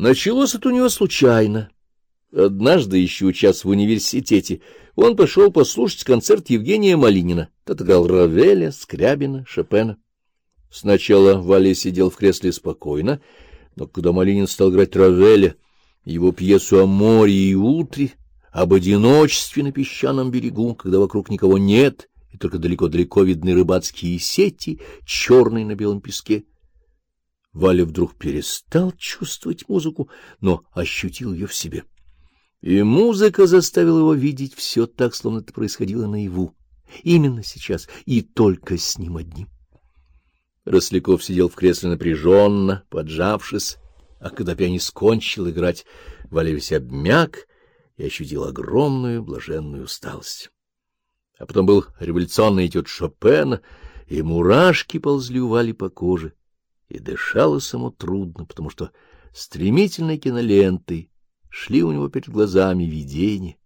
Началось это у него случайно. Однажды, еще учась в университете, он пошел послушать концерт Евгения Малинина. Тот играл Равеля, Скрябина, Шопена. Сначала Валя сидел в кресле спокойно, но когда Малинин стал играть Равеля, его пьесу о море и утре, об одиночестве на песчаном берегу, когда вокруг никого нет, и только далеко-далеко видны рыбацкие сети, черные на белом песке, Валя вдруг перестал чувствовать музыку, но ощутил ее в себе. И музыка заставила его видеть все так, словно это происходило наяву, именно сейчас и только с ним одним. Росляков сидел в кресле напряженно, поджавшись, а когда пианист кончил играть, Валя весь обмяк и ощутил огромную блаженную усталость. А потом был революционный этюд Шопена, и мурашки ползли у Вали по коже, и дышалось ему трудно, потому что стремительной кинолентой шли у него перед глазами видения.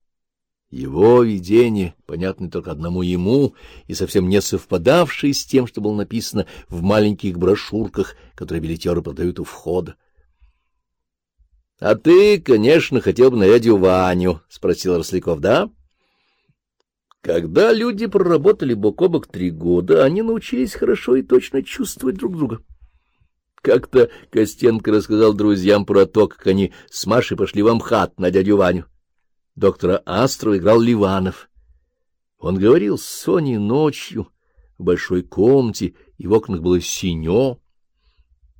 Его видение, понятное только одному ему и совсем не совпадавшее с тем, что было написано в маленьких брошюрках, которые билетеры продают у входа. — А ты, конечно, хотел бы на Ваню, — спросил Росляков, — да? Когда люди проработали бок о бок три года, они научились хорошо и точно чувствовать друг друга. Как-то Костенко рассказал друзьям про то, как они с Машей пошли в Амхат на дядю Ваню. Доктора Астрова играл Ливанов. Он говорил с Соней ночью в большой комнате, и в окнах было синё.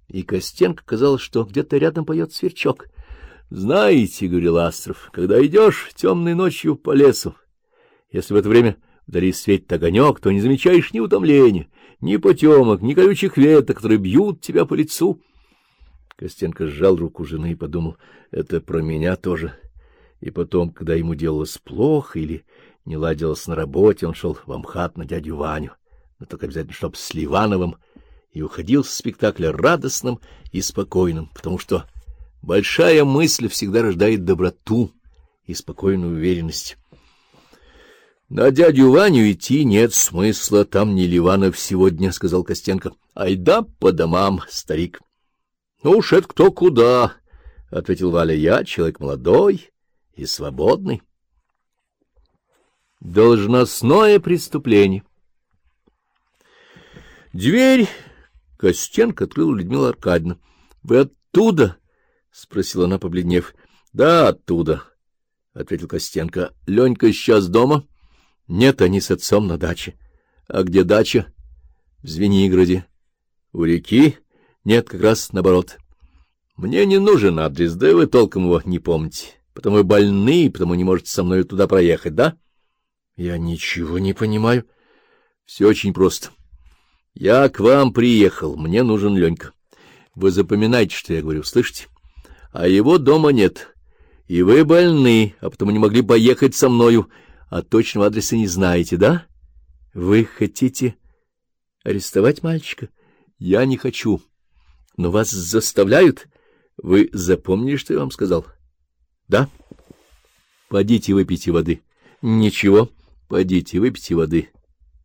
И Костенко казалось, что где-то рядом поет сверчок. — Знаете, — говорил Астров, — когда идешь темной ночью по лесу, если в это время вдали светит огонек, то не замечаешь ни утомления, ни потемок, ни колючих веток, которые бьют тебя по лицу. Костенко сжал руку жены и подумал, это про меня тоже. И потом, когда ему делалось плохо или не ладилось на работе, он шел в Амхат на дядю Ваню, но только обязательно, чтоб с Ливановым, и уходил с спектакля радостным и спокойным, потому что большая мысль всегда рождает доброту и спокойную уверенность. — На дядю Ваню идти нет смысла, там не Ливанов сегодня, — сказал Костенко. — Айда по домам, старик. — Ну уж это кто куда, — ответил Валя. — Я человек молодой и свободный. Должностное преступление. Дверь Костенко открыл Людмила Аркадьевна. — Вы оттуда? — спросила она, побледнев. — Да, оттуда, — ответил Костенко. — Ленька сейчас дома? — нет, они с отцом на даче. А где дача? В Звенигороде. У реки? Нет, как раз наоборот. Мне не нужен адрес, да и вы толком его не помните. Потому вы больны, потому не можете со мной туда проехать, да? Я ничего не понимаю. Все очень просто. Я к вам приехал, мне нужен Ленька. Вы запоминайте, что я говорю, слышите? А его дома нет. И вы больны, а потому не могли поехать со мною, а точного адреса не знаете, да? Вы хотите арестовать мальчика? Я не хочу. Но вас заставляют? Вы запомнили, что я вам сказал? Да? Пойдите выпейте воды. Ничего, пойдите выпейте воды.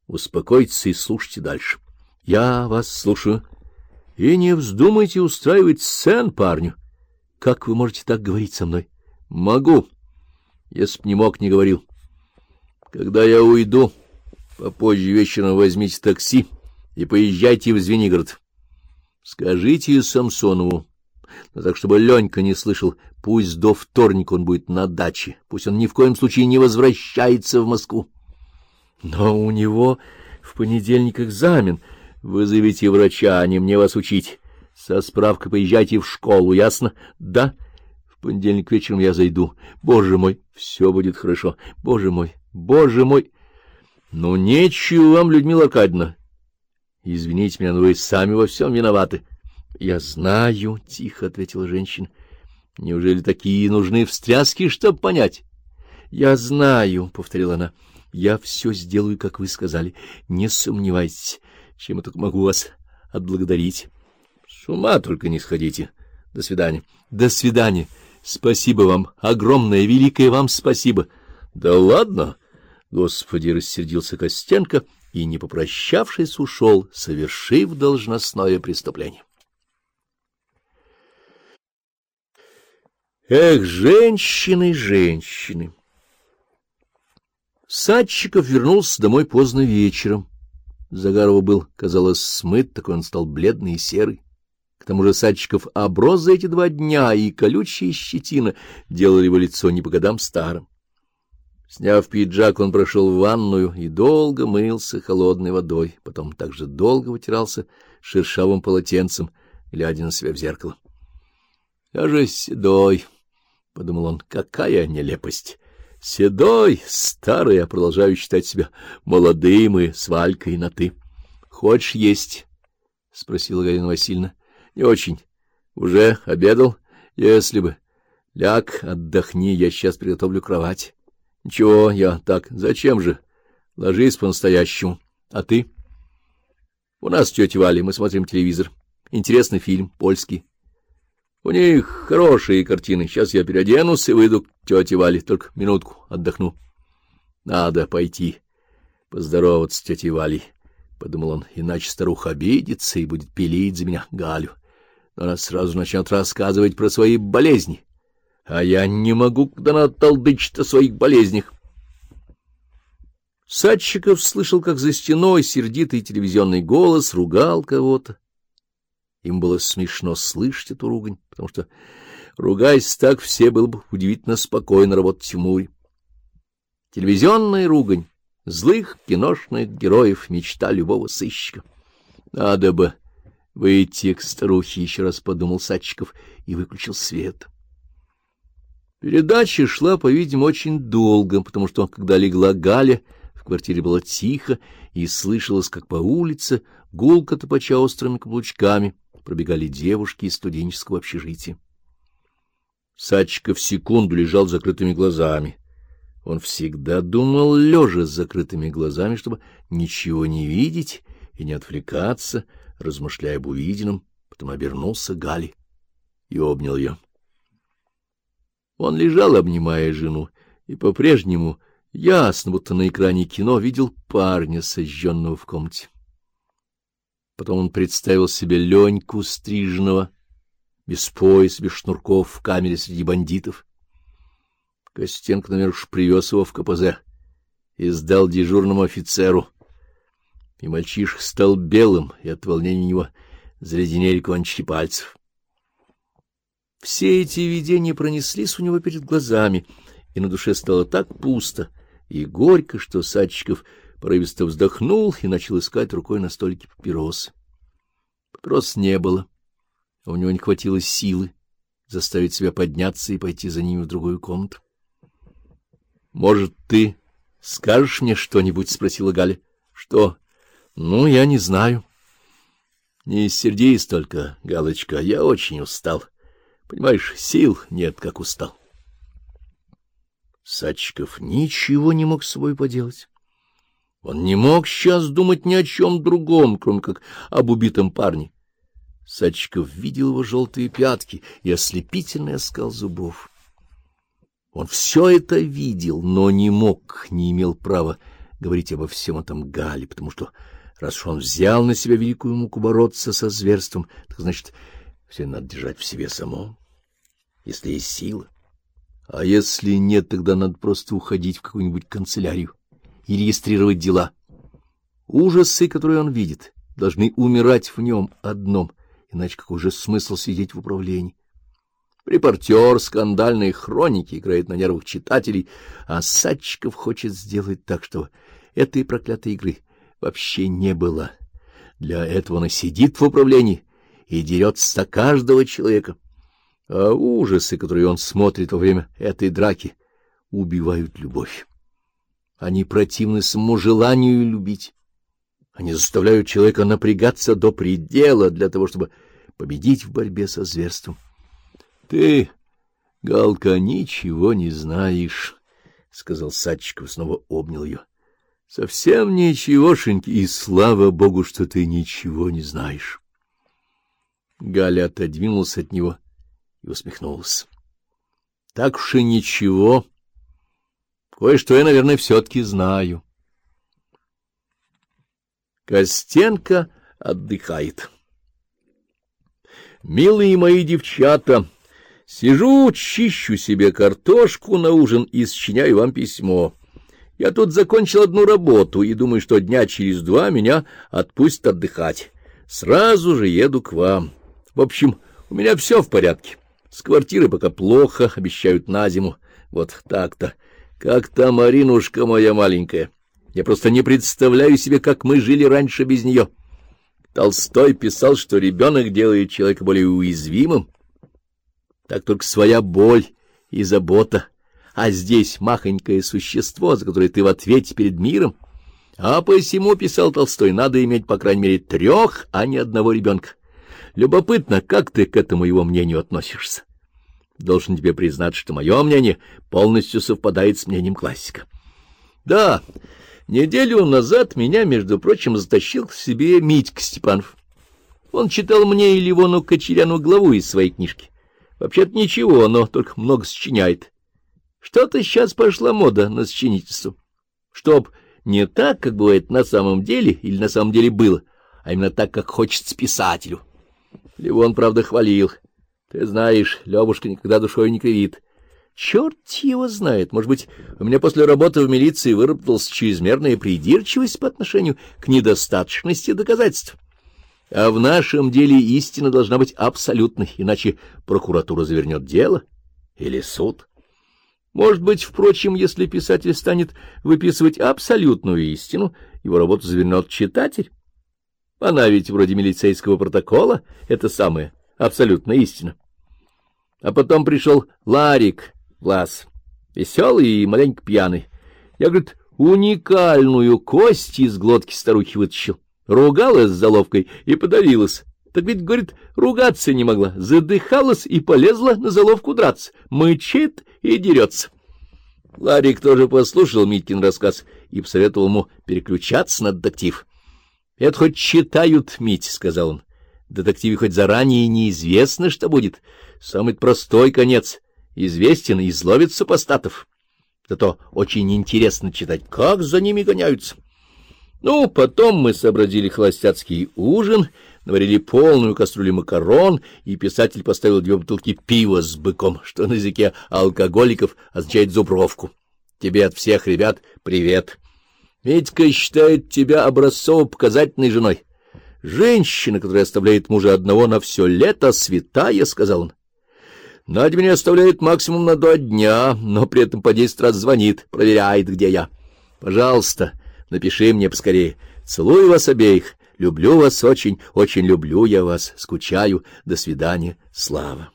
Успокойтесь и слушайте дальше. Я вас слушаю. И не вздумайте устраивать сцен парню. Как вы можете так говорить со мной? Могу. Если б не мог, не говорил. Когда я уйду, попозже вечером возьмите такси и поезжайте в Звенигород. Скажите Самсонову, но так, чтобы Ленька не слышал, пусть до вторника он будет на даче, пусть он ни в коем случае не возвращается в Москву. Но у него в понедельник экзамен. Вызовите врача, а не мне вас учить. Со справкой поезжайте в школу, ясно? Да. В понедельник вечером я зайду. Боже мой, все будет хорошо. Боже мой. Боже мой! Ну, нечего вам, Людмила Аркадьевна. Извините меня, но вы сами во всем виноваты. Я знаю, — тихо ответила женщина. Неужели такие нужны встряски, чтоб понять? Я знаю, — повторила она. Я все сделаю, как вы сказали. Не сомневайтесь, чем я только могу вас отблагодарить. С ума только не сходите. До свидания. До свидания. Спасибо вам. Огромное, великое вам спасибо. Да ладно. Господи, рассердился Костенко и, не попрощавшись, ушел, совершив должностное преступление. Эх, женщины, женщины! Садчиков вернулся домой поздно вечером. Загарова был, казалось, смыт, такой он стал бледный и серый. К тому же Садчиков оброс за эти два дня, и колючая щетина делали его лицо не по годам старым. Сняв пиджак, он прошел в ванную и долго мылся холодной водой, потом также долго вытирался шершавым полотенцем, глядя на себя в зеркало. — Я же седой, — подумал он, — какая нелепость! Седой, старый, а продолжаю считать себя молодым и с Валькой на «ты». — Хочешь есть? — спросила Галина Васильевна. — Не очень. Уже обедал? Если бы. Ляг, отдохни, я сейчас приготовлю кровать. — Ничего, я так. Зачем же? Ложись по-настоящему. А ты? — У нас тетя Валя, мы смотрим телевизор. Интересный фильм, польский. У них хорошие картины. Сейчас я переоденусь и выйду к тете Вале. Только минутку отдохну. Надо пойти поздороваться с тетей Валей, — подумал он, — иначе старуха обидится и будет пилить за меня Галю. Но она сразу начнет рассказывать про свои болезни. А я не могу, когда она толдычит о своих болезнях. Садчиков слышал, как за стеной сердитый телевизионный голос ругал кого-то. Им было смешно слышать эту ругань, потому что, ругаясь так, все было бы удивительно спокойно работать в Муре. Телевизионная ругань злых киношных героев — мечта любого сыщика. Надо бы выйти к старухе, — еще раз подумал Садчиков и выключил свет. Передача шла, по-видимому, очень долго, потому что, когда легла Галя, в квартире было тихо, и слышалось, как по улице гулко топача острыми каблучками пробегали девушки из студенческого общежития. Садчиков секунду лежал с закрытыми глазами. Он всегда думал лежа с закрытыми глазами, чтобы ничего не видеть и не отвлекаться, размышляя об увиденном, потом обернулся Гали и обнял ее. Он лежал, обнимая жену, и по-прежнему ясно, будто на экране кино, видел парня, сожженного в комнате. Потом он представил себе Леньку стриженного, без пояса, без шнурков, в камере среди бандитов. Костенко, наверное, уж привез его в КПЗ и сдал дежурному офицеру. И мальчишка стал белым, и от волнения у него заледенели кончики пальцев. Все эти видения пронеслись у него перед глазами, и на душе стало так пусто и горько, что Садчиков порывисто вздохнул и начал искать рукой на столике папиросы. Папирос не было, а у него не хватило силы заставить себя подняться и пойти за ними в другую комнату. — Может, ты скажешь мне что-нибудь? — спросила Галя. — Что? — Ну, я не знаю. — Не сердись только, Галочка, я очень устал. Понимаешь, сил нет, как устал. Сачков ничего не мог с собой поделать. Он не мог сейчас думать ни о чем другом, кроме как об убитом парне. Сачков видел его желтые пятки и ослепительный оскал зубов. Он все это видел, но не мог, не имел права говорить обо всем этом Гале, потому что, раз уж он взял на себя великую муку бороться со зверством, так значит, все надо держать в себе самом, если есть сила. А если нет, тогда надо просто уходить в какую-нибудь канцелярию и регистрировать дела. Ужасы, которые он видит, должны умирать в нем одном, иначе какой же смысл сидеть в управлении? Репортер скандальной хроники играет на нервах читателей, а Садчиков хочет сделать так, чтобы этой проклятой игры вообще не было. Для этого он сидит в управлении и дерется за каждого человека. А ужасы, которые он смотрит во время этой драки, убивают любовь. Они противны самому желанию любить. Они заставляют человека напрягаться до предела для того, чтобы победить в борьбе со зверством. — Ты, Галка, ничего не знаешь, — сказал Садчиков, снова обнял ее. — Совсем ничегошеньки, и слава богу, что ты ничего не знаешь. Галя отодвинулась от него и усмехнулась. — Так уж и ничего, — Кое-что я, наверное, все-таки знаю. Костенко отдыхает. Милые мои девчата, Сижу, чищу себе картошку на ужин и сочиняю вам письмо. Я тут закончил одну работу и думаю, что дня через два меня отпустят отдыхать. Сразу же еду к вам. В общем, у меня все в порядке. С квартиры пока плохо, обещают на зиму. Вот так-то. Как там Маринушка моя маленькая. Я просто не представляю себе, как мы жили раньше без нее. Толстой писал, что ребенок делает человека более уязвимым. Так только своя боль и забота. А здесь махонькое существо, за которое ты в ответе перед миром. А посему, писал Толстой, надо иметь, по крайней мере, трех, а не одного ребенка. Любопытно, как ты к этому его мнению относишься? Должен тебе признать, что мое мнение полностью совпадает с мнением классика. Да, неделю назад меня, между прочим, затащил к себе Митька Степанов. Он читал мне и Ливону Кочеряну главу из своей книжки. Вообще-то ничего, но только много сочиняет. Что-то сейчас пошла мода на сочинительство. Чтоб не так, как бывает на самом деле или на самом деле было, а именно так, как хочется писателю. Ливон, правда, хвалил. Ты знаешь, Левушка никогда душой не кривит. Черт его знает, может быть, у меня после работы в милиции выработалась чрезмерная придирчивость по отношению к недостаточности доказательств. А в нашем деле истина должна быть абсолютной, иначе прокуратура завернет дело или суд. Может быть, впрочем, если писатель станет выписывать абсолютную истину, его работу завернет читатель. Она ведь вроде милицейского протокола, это самая абсолютная истина. А потом пришел Ларик Влас, веселый и маленько пьяный. Я, говорит, уникальную кость из глотки старухи вытащил, ругалась с заловкой и подавилась. Так ведь, говорит, ругаться не могла, задыхалась и полезла на заловку драться, мычит и дерется. Ларик тоже послушал Миткин рассказ и посоветовал ему переключаться на детектив. — Это хоть читают, Мить, — сказал он. — Детективе хоть заранее неизвестно, что будет. Самый простой конец известен и изловит супостатов. Зато очень интересно читать, как за ними гоняются. Ну, потом мы сообразили холостяцкий ужин, наварили полную кастрюлю макарон, и писатель поставил две бутылки пива с быком, что на языке алкоголиков означает зубровку. Тебе от всех ребят привет. Митька считает тебя образцово-показательной женой. Женщина, которая оставляет мужа одного на все лето, святая, — сказал он. Надя меня оставляет максимум на два дня, но при этом по десять раз звонит, проверяет, где я. Пожалуйста, напиши мне поскорее. Целую вас обеих. Люблю вас очень, очень люблю я вас. Скучаю. До свидания. Слава.